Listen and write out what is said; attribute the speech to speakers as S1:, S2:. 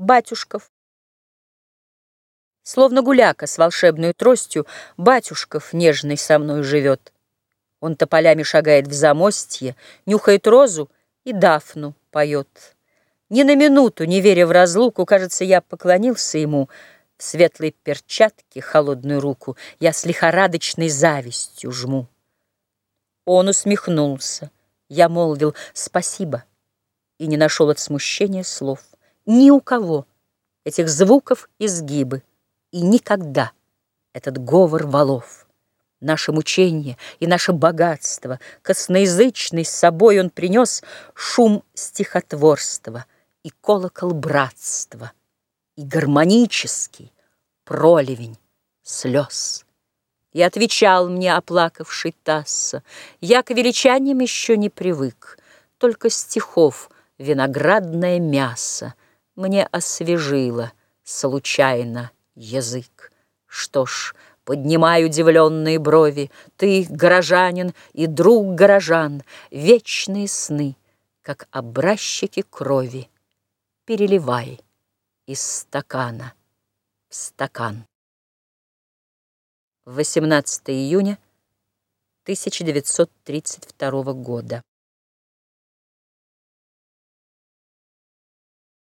S1: Батюшков. Словно гуляка с волшебной тростью, Батюшков нежный со мной живет. Он тополями шагает в замостье, Нюхает розу и дафну поет. Ни на минуту, не веря в разлуку, Кажется, я поклонился ему В светлой перчатке холодную руку Я с лихорадочной завистью жму. Он усмехнулся. Я молвил «спасибо» и не нашел от смущения слов. Ни у кого этих звуков изгибы, и никогда этот говор валов. Наше мучение и наше богатство, Косноязычный с собой он принес Шум стихотворства и колокол братства, И гармонический проливень слез. И отвечал мне оплакавший Тасса, Я к величаниям еще не привык, Только стихов виноградное мясо Мне освежило случайно язык. Что ж, поднимай удивленные брови, Ты, горожанин и друг горожан, Вечные сны, как образчики крови, Переливай из стакана в стакан. 18 июня 1932 года.